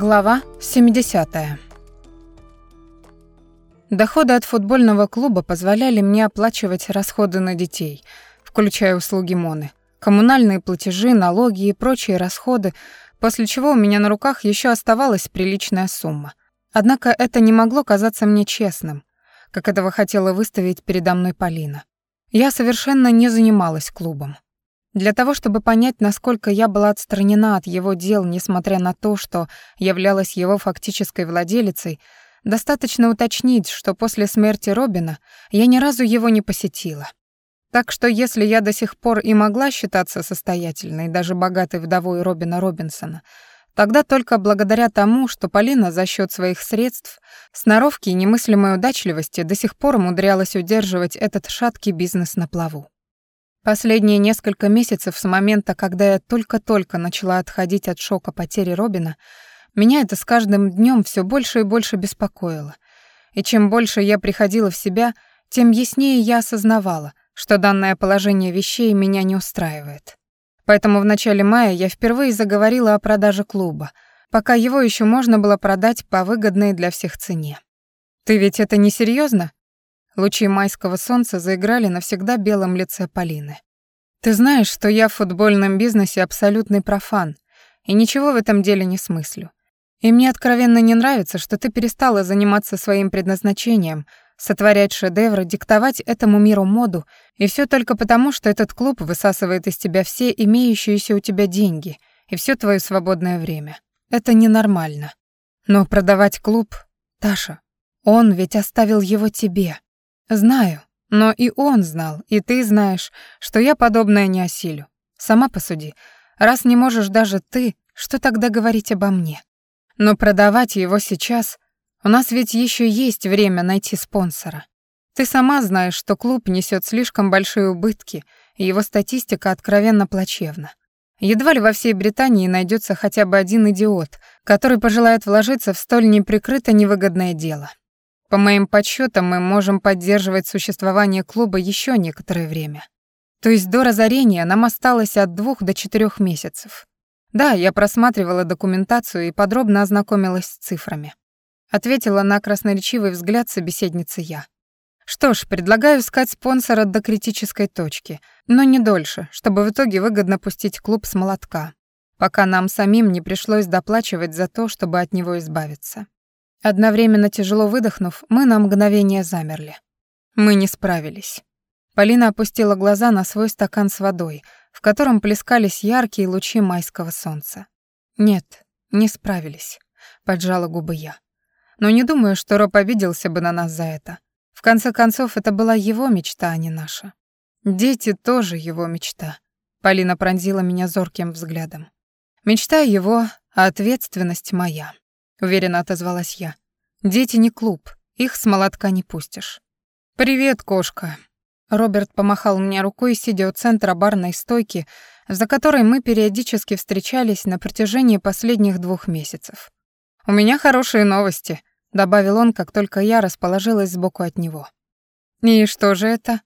Глава 70. Доходы от футбольного клуба позволяли мне оплачивать расходы на детей, включая услуги Моны, коммунальные платежи, налоги и прочие расходы, после чего у меня на руках еще оставалась приличная сумма. Однако это не могло казаться мне честным, как этого хотела выставить передо мной Полина. Я совершенно не занималась клубом. Для того, чтобы понять, насколько я была отстранена от его дел, несмотря на то, что являлась его фактической владелицей, достаточно уточнить, что после смерти Робина я ни разу его не посетила. Так что если я до сих пор и могла считаться состоятельной, даже богатой вдовой Робина Робинсона, тогда только благодаря тому, что Полина за счет своих средств, сноровки и немыслимой удачливости до сих пор умудрялась удерживать этот шаткий бизнес на плаву. Последние несколько месяцев с момента, когда я только-только начала отходить от шока потери Робина, меня это с каждым днем все больше и больше беспокоило. И чем больше я приходила в себя, тем яснее я осознавала, что данное положение вещей меня не устраивает. Поэтому в начале мая я впервые заговорила о продаже клуба, пока его еще можно было продать по выгодной для всех цене. «Ты ведь это не серьезно? Лучи майского солнца заиграли на всегда белом лице Полины. «Ты знаешь, что я в футбольном бизнесе абсолютный профан, и ничего в этом деле не смыслю. И мне откровенно не нравится, что ты перестала заниматься своим предназначением, сотворять шедевры, диктовать этому миру моду, и все только потому, что этот клуб высасывает из тебя все имеющиеся у тебя деньги и все твое свободное время. Это ненормально. Но продавать клуб... Таша, он ведь оставил его тебе. Знаю, но и он знал, и ты знаешь, что я подобное не осилю. Сама посуди. Раз не можешь даже ты, что тогда говорить обо мне? Но продавать его сейчас... У нас ведь еще есть время найти спонсора. Ты сама знаешь, что клуб несет слишком большие убытки, и его статистика откровенно плачевна. Едва ли во всей Британии найдется хотя бы один идиот, который пожелает вложиться в столь неприкрыто невыгодное дело. По моим подсчетам, мы можем поддерживать существование клуба еще некоторое время. То есть до разорения нам осталось от двух до четырех месяцев. Да, я просматривала документацию и подробно ознакомилась с цифрами. Ответила на красноречивый взгляд собеседницы я. Что ж, предлагаю искать спонсора до критической точки, но не дольше, чтобы в итоге выгодно пустить клуб с молотка, пока нам самим не пришлось доплачивать за то, чтобы от него избавиться. Одновременно тяжело выдохнув, мы на мгновение замерли. Мы не справились. Полина опустила глаза на свой стакан с водой, в котором плескались яркие лучи майского солнца. «Нет, не справились», — поджала губы я. «Но не думаю, что Роб обиделся бы на нас за это. В конце концов, это была его мечта, а не наша. Дети тоже его мечта». Полина пронзила меня зорким взглядом. «Мечта его, а ответственность моя» уверенно отозвалась я. Дети не клуб, их с молотка не пустишь. Привет, кошка. Роберт помахал мне рукой, сидя у центра барной стойки, за которой мы периодически встречались на протяжении последних двух месяцев. У меня хорошие новости, добавил он, как только я расположилась сбоку от него. И что же это?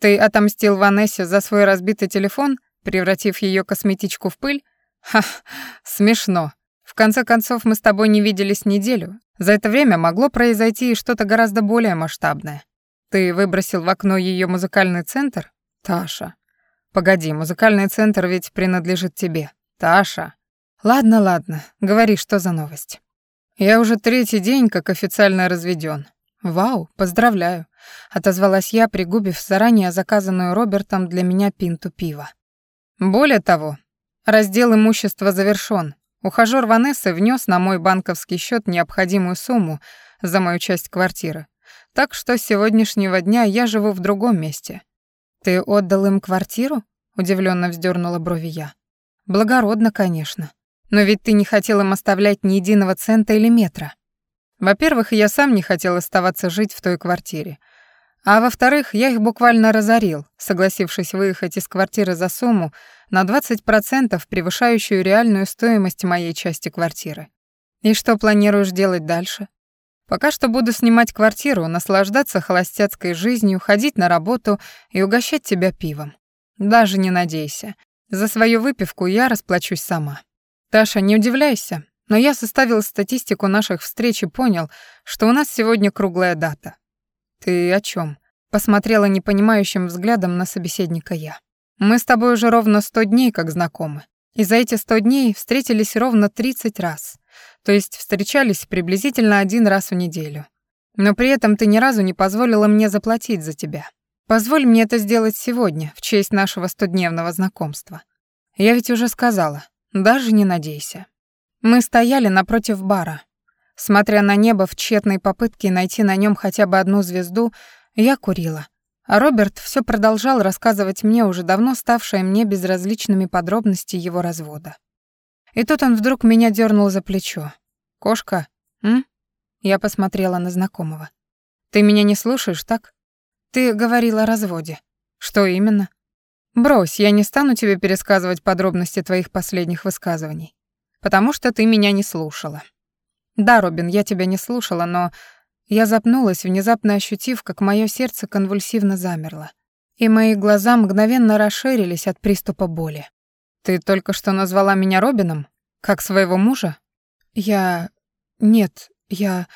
Ты отомстил Ванессе за свой разбитый телефон, превратив ее косметичку в пыль? Ха, смешно. В конце концов, мы с тобой не виделись неделю. За это время могло произойти и что-то гораздо более масштабное. Ты выбросил в окно ее музыкальный центр? Таша. Погоди, музыкальный центр ведь принадлежит тебе. Таша. Ладно, ладно, говори, что за новость. Я уже третий день как официально разведен. Вау, поздравляю, отозвалась я, пригубив заранее заказанную Робертом для меня пинту пива. Более того, раздел имущества завершён, Ухажёр Ванессы внес на мой банковский счет необходимую сумму за мою часть квартиры. Так что с сегодняшнего дня я живу в другом месте. Ты отдал им квартиру? удивленно вздернула брови я. Благородно, конечно. Но ведь ты не хотел им оставлять ни единого цента или метра. Во-первых, я сам не хотел оставаться жить в той квартире. А во-вторых, я их буквально разорил, согласившись выехать из квартиры за сумму на 20% превышающую реальную стоимость моей части квартиры. И что планируешь делать дальше? Пока что буду снимать квартиру, наслаждаться холостяцкой жизнью, ходить на работу и угощать тебя пивом. Даже не надейся. За свою выпивку я расплачусь сама. Таша, не удивляйся. Но я составил статистику наших встреч и понял, что у нас сегодня круглая дата. Ты о чем? Посмотрела непонимающим взглядом на собеседника я. Мы с тобой уже ровно сто дней как знакомы. И за эти сто дней встретились ровно 30 раз. То есть встречались приблизительно один раз в неделю. Но при этом ты ни разу не позволила мне заплатить за тебя. Позволь мне это сделать сегодня, в честь нашего стодневного знакомства. Я ведь уже сказала, даже не надейся. Мы стояли напротив бара. Смотря на небо в тщетной попытке найти на нем хотя бы одну звезду, я курила. А Роберт все продолжал рассказывать мне уже давно ставшие мне безразличными подробности его развода. И тут он вдруг меня дернул за плечо. «Кошка, м?» Я посмотрела на знакомого. «Ты меня не слушаешь, так? Ты говорила о разводе. Что именно?» «Брось, я не стану тебе пересказывать подробности твоих последних высказываний, потому что ты меня не слушала». «Да, Робин, я тебя не слушала, но я запнулась, внезапно ощутив, как мое сердце конвульсивно замерло, и мои глаза мгновенно расширились от приступа боли. «Ты только что назвала меня Робином? Как своего мужа?» «Я... Нет, я...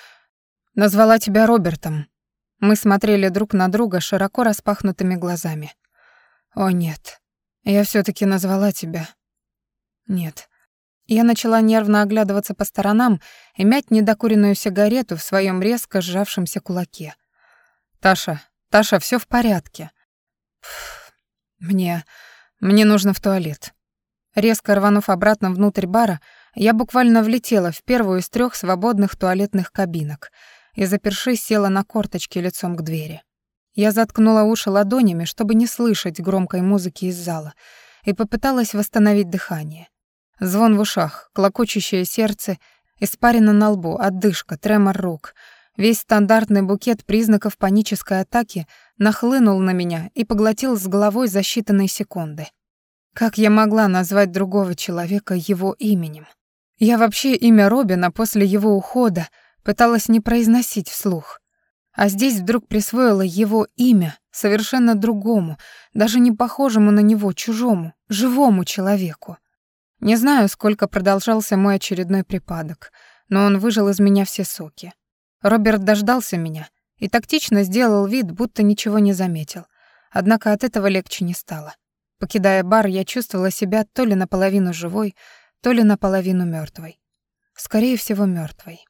Назвала тебя Робертом». Мы смотрели друг на друга широко распахнутыми глазами. «О, нет. Я все таки назвала тебя. Нет. Я начала нервно оглядываться по сторонам и мять недокуренную сигарету в своем резко сжавшемся кулаке. «Таша, Таша, все в порядке». Пфф, «Мне... мне нужно в туалет». Резко рванув обратно внутрь бара, я буквально влетела в первую из трех свободных туалетных кабинок и, запершись, села на корточки лицом к двери. Я заткнула уши ладонями, чтобы не слышать громкой музыки из зала, и попыталась восстановить дыхание. Звон в ушах, клокочущее сердце, испарина на лбу, отдышка, тремор рук. Весь стандартный букет признаков панической атаки нахлынул на меня и поглотил с головой за считанные секунды. Как я могла назвать другого человека его именем? Я вообще имя Робина после его ухода пыталась не произносить вслух. А здесь вдруг присвоила его имя совершенно другому, даже не похожему на него, чужому, живому человеку. Не знаю, сколько продолжался мой очередной припадок, но он выжил из меня все соки. Роберт дождался меня и тактично сделал вид, будто ничего не заметил. Однако от этого легче не стало. Покидая бар, я чувствовала себя то ли наполовину живой, то ли наполовину мертвой. Скорее всего, мертвой.